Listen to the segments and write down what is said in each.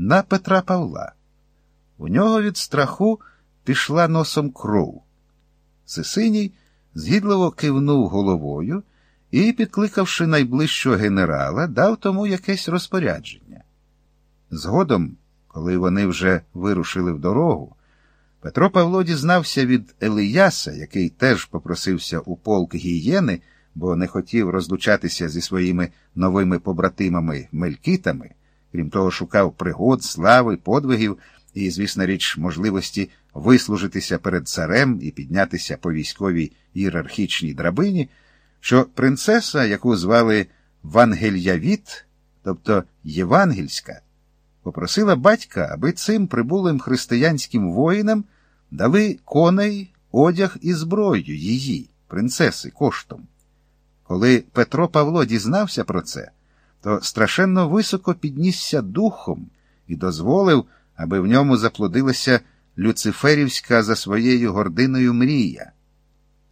на Петра Павла. У нього від страху пішла носом кров. Сисиній згідливо кивнув головою і, підкликавши найближчого генерала, дав тому якесь розпорядження. Згодом, коли вони вже вирушили в дорогу, Петро Павло дізнався від Елияса, який теж попросився у полк гієни, бо не хотів розлучатися зі своїми новими побратимами мелькітами, крім того, шукав пригод, слави, подвигів і, звісна річ, можливості вислужитися перед царем і піднятися по військовій ієрархічній драбині, що принцеса, яку звали Вангельявіт, тобто Євангельська, попросила батька, аби цим прибулим християнським воїнам дали коней, одяг і зброю її, принцеси, коштом. Коли Петро Павло дізнався про це, то страшенно високо піднісся духом і дозволив, аби в ньому заплодилася люциферівська за своєю гординою мрія.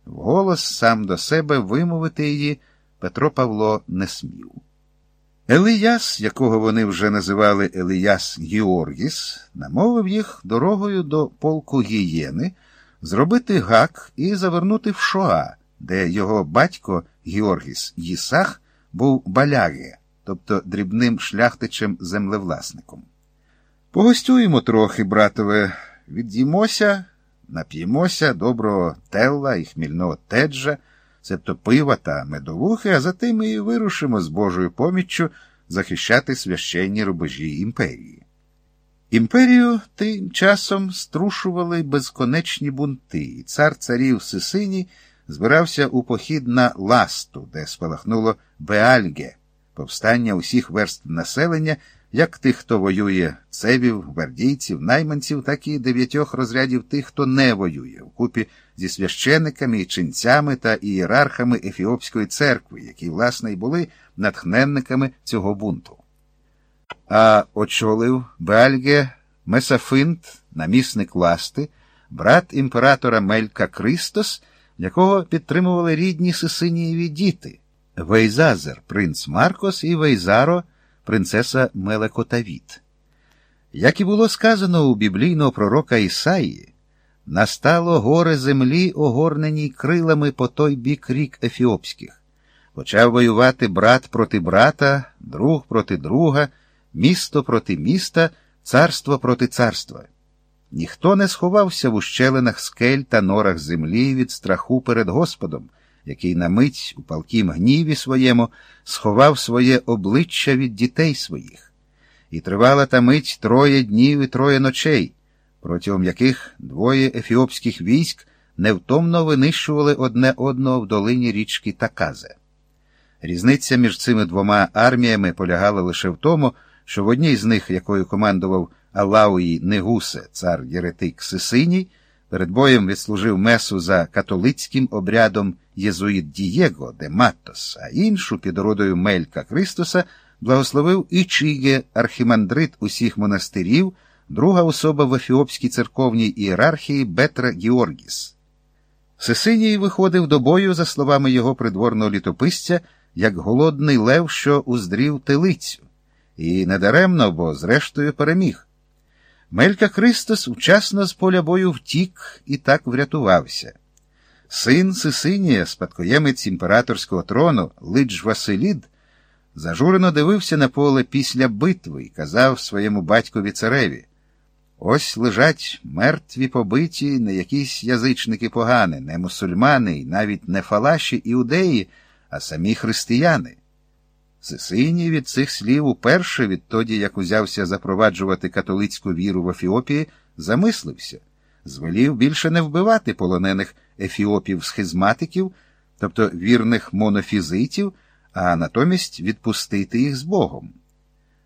Вголос сам до себе вимовити її Петро Павло не смів. Елияс, якого вони вже називали Елияс Георгіс, намовив їх дорогою до полку гієни зробити гак і завернути в Шоа, де його батько Георгіс Їсах був баляге, тобто дрібним шляхтичем землевласником. Погостюємо трохи, братове, від'їмося, нап'ємося доброго телла і хмільного теджа, себто пива та медовухи, а затим і вирушимо з Божою поміччю захищати священні рубежі імперії. Імперію тим часом струшували безконечні бунти, і цар царів Сисині збирався у похід на ласту, де спалахнуло Беальге, повстання усіх верств населення, як тих, хто воює цевів, гвардійців, найманців, так і дев'ятьох розрядів тих, хто не воює, вкупі зі священниками, ченцями та ієрархами Ефіопської церкви, які, власне, й були натхненниками цього бунту. А очолив Беальге Месафинт, намісник ласти, брат імператора Мелька Кристос, якого підтримували рідні Сисинієві діти Вейзазер, принц Маркос і Вейзаро, принцеса Мелекотавіт. Як і було сказано у біблійного пророка Ісаї, настало горе землі, огорненій крилами по той бік рік Ефіопських. Почав воювати брат проти брата, друг проти друга, місто проти міста, царство проти царства. Ніхто не сховався в ущелинах скель та норах землі від страху перед Господом, який на мить у палкім гніві своєму сховав своє обличчя від дітей своїх. І тривала та мить троє днів і троє ночей, протягом яких двоє ефіопських військ невтомно винищували одне одного в долині річки Таказе. Різниця між цими двома арміями полягала лише в тому, що в одній з них, якою командував Алауї Негусе, цар Єретик Сисиній, перед боєм відслужив месу за католицьким обрядом Єзуїт Дієго де Маттос, а іншу під родою Мелька Кристоса благословив Ічіге, архімандрит усіх монастирів, друга особа в ефіопській церковній ієрархії Бетра Георгіс. Сисиній виходив до бою, за словами його придворного літописця, як голодний лев, що уздрів телицю, і недаремно, бо зрештою переміг. Мелька Христос вчасно з поля бою втік і так врятувався. Син Сисинія, спадкоємець імператорського трону, Лидж Василід, зажурено дивився на поле після битви і казав своєму батькові цареві Ось лежать мертві побиті не якісь язичники погани, не мусульмани, і навіть не фалаші іудеї, а самі християни. Сисиній від цих слів уперше, відтоді, як узявся запроваджувати католицьку віру в Ефіопії, замислився, звелів більше не вбивати полонених ефіопів-схизматиків, тобто вірних монофізитів, а натомість відпустити їх з Богом.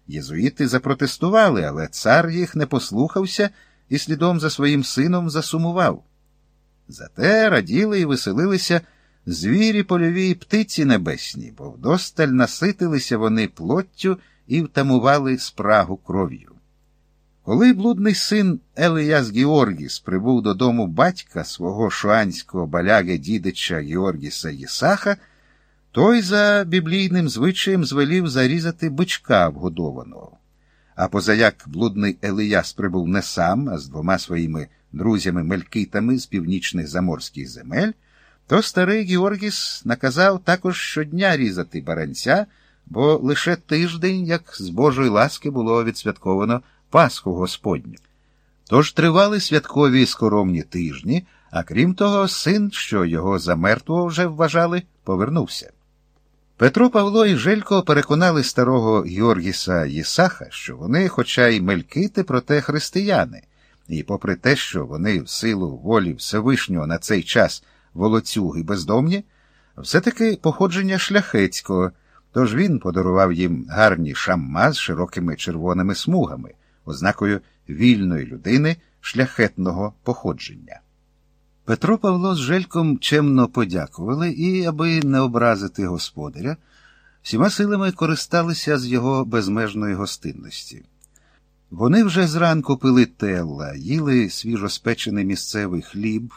Єзуїти запротестували, але цар їх не послухався і слідом за своїм сином засумував. Зате раділи і веселилися звірі польові і птиці небесні, бо вдосталь наситилися вони плоттю і втамували спрагу кров'ю. Коли блудний син Елияс Георгіс прибув додому батька свого шуанського баляги дідича Георгіса Єсаха, той за біблійним звичаєм звелів зарізати бичка вгодованого. а позаяк блудний Елияс прибув не сам, а з двома своїми друзями мелькитами з північних заморських земель, то старий Георгіс наказав також щодня різати баранця, бо лише тиждень, як з Божої ласки, було відсвятковано Пасху Господню. Тож тривали святкові скоромні тижні, а крім того, син, що його за мертвого вже вважали, повернувся. Петро Павло і Желько переконали старого Георгіса Єсаха, що вони, хоча й мелькити, проте християни, і попри те, що вони в силу волі Всевишнього на цей час волоцюги бездомні, все-таки походження шляхетського, тож він подарував їм гарні шамма з широкими червоними смугами, ознакою вільної людини шляхетного походження. Петро Павло з Жельком чемно подякували і, аби не образити господаря, всіма силами користалися з його безмежної гостинності. Вони вже зранку пили телла, їли свіжоспечений місцевий хліб,